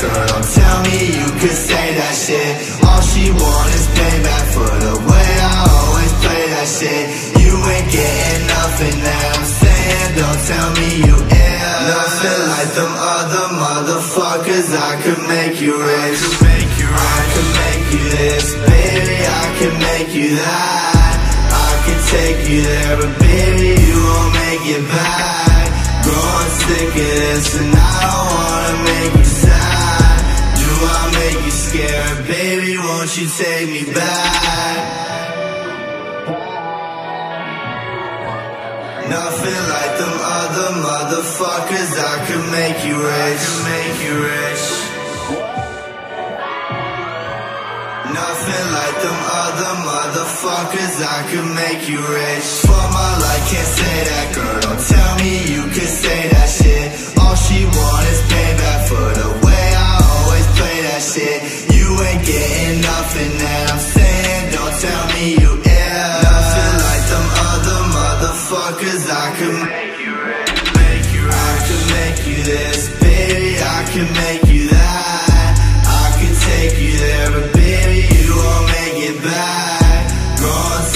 girl, don't tell me you could say that shit. All she want is payback for the way I always play that shit. You ain't getting nothing that I'm saying, don't tell me you ill Nothing like them other motherfuckers, I could make you rich. I could make you this, baby, I could make you that. I could take you there, but baby, you won't make it back Growing this, and I don't wanna make you sad Do I make you scared, baby, won't you take me back? Nothing like them other motherfuckers. I could make you rich. make you rich. Motherfuckers. I could make you rich. For my life, can't say that girl. Don't tell me you could say that shit.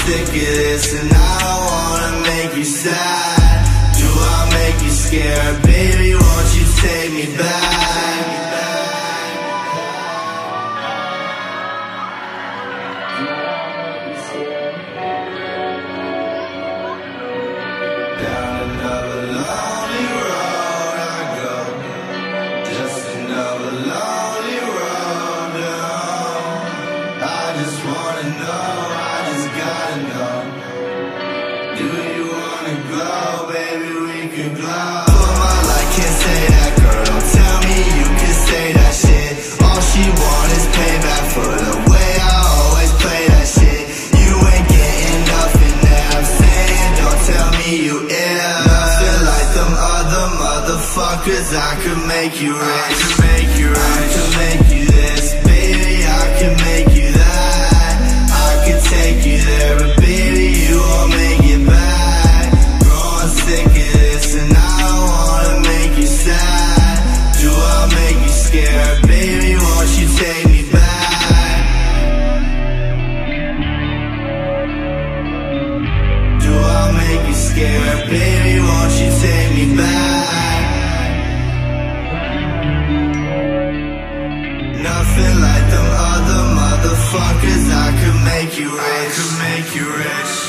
Sick of this, and I don't wanna make you sad. Do I make you scared, baby? Won't you take me back? Motherfuckers. I could make you rich. I could make you rich. Make you fuck is I could make you rich. I could make you rich.